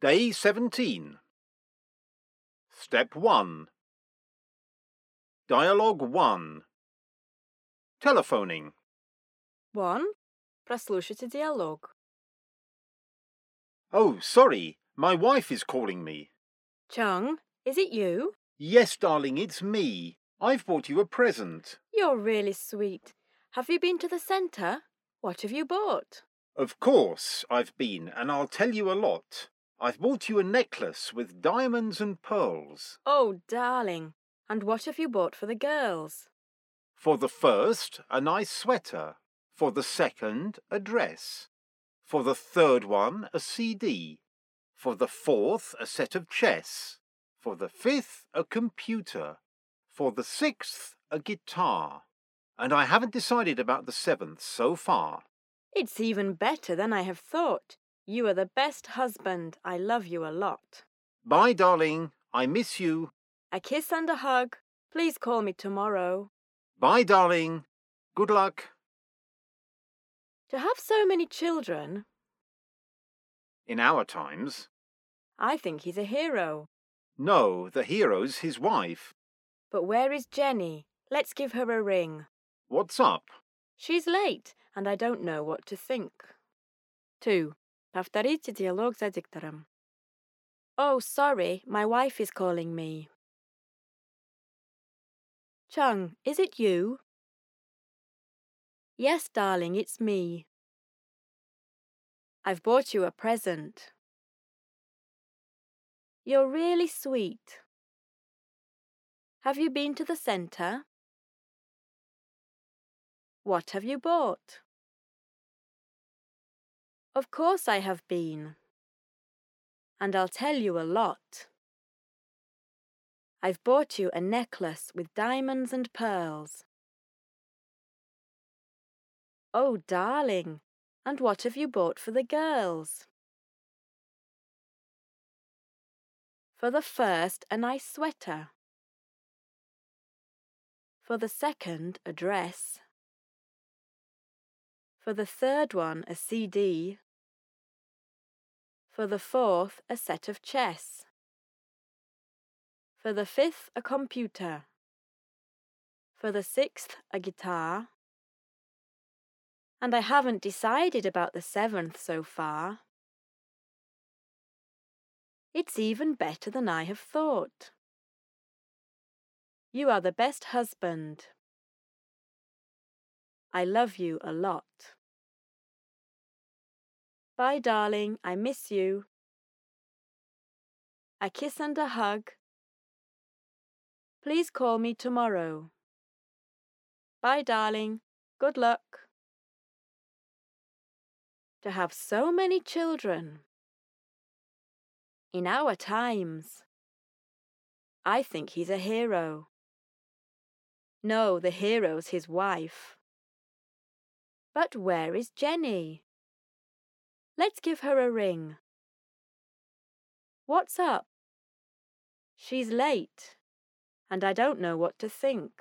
Day 17. Step 1. Dialogue 1. Telephoning. 1. Прослушайте диалог. Oh, sorry. My wife is calling me. Chung, is it you? Yes, darling, it's me. I've bought you a present. You're really sweet. Have you been to the centre? What have you bought? Of course, I've been, and I'll tell you a lot. I've bought you a necklace with diamonds and pearls. Oh, darling. And what have you bought for the girls? For the first, a nice sweater. For the second, a dress. For the third one, a CD. For the fourth, a set of chess. For the fifth, a computer. For the sixth, a guitar. And I haven't decided about the seventh so far. It's even better than I have thought. You are the best husband. I love you a lot. Bye, darling. I miss you. A kiss and a hug. Please call me tomorrow. Bye, darling. Good luck. To have so many children, In our times. I think he's a hero. No, the hero's his wife. But where is Jenny? Let's give her a ring. What's up? She's late, and I don't know what to think. 2. Повторите диалог за диктором. Oh, sorry, my wife is calling me. Chung, is it you? Yes, darling, it's me. I've bought you a present. You're really sweet. Have you been to the centre? What have you bought? Of course I have been. And I'll tell you a lot. I've bought you a necklace with diamonds and pearls. Oh, darling, and what have you bought for the girls? For the first, a nice sweater. For the second, a dress. For the third one, a CD. For the fourth, a set of chess. For the fifth, a computer. For the sixth, a guitar. And I haven't decided about the seventh so far. It's even better than I have thought. You are the best husband. I love you a lot. Bye, darling. I miss you. A kiss and a hug. Please call me tomorrow. Bye, darling. Good luck. To have so many children. In our times. I think he's a hero. No, the hero's his wife. But where is Jenny? Let's give her a ring. What's up? She's late, and I don't know what to think.